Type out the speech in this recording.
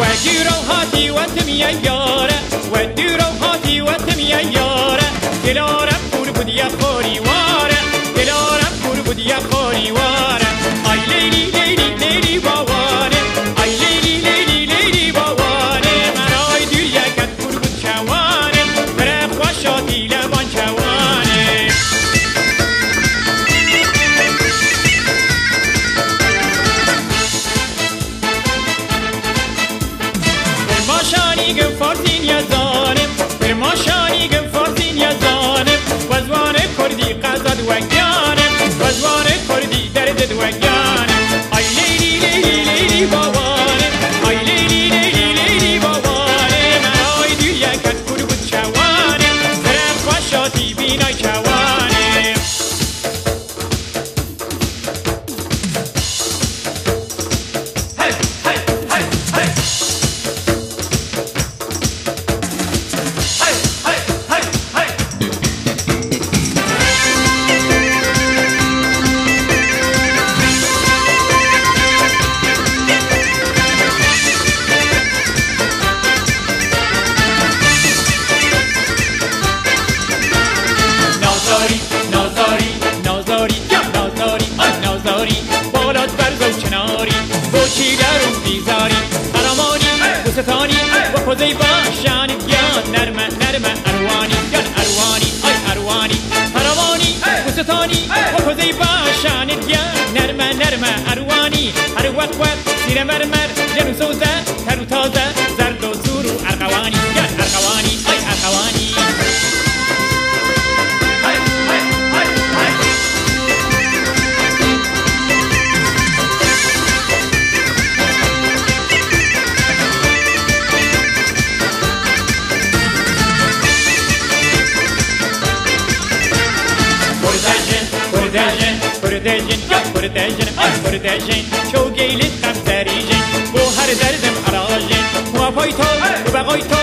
ودور هاتی و تمیا یاره ودور هاتی و تمیا یاره دلارم پور بودیا خوری واره دلارم پور بودیا خوری واره نازاری نازاری نازاری نازاری آن نازاری. بالات برز و کناری بوچی در بیزاری. فرامانی بوستانی و خوزی باشانی یا نرمه نرمه اروانی یا اروانی ای اروانی. فرامانی بوستانی و خوزی باشانی یا نرمه نرمه اروانی. هر وقت وقت سیر Kurdejin, kurdejin, ya kurdejin, ay kurdejin Çok eğilit kansericin, bu her derdim aracin Muafoyto, bu begoyto,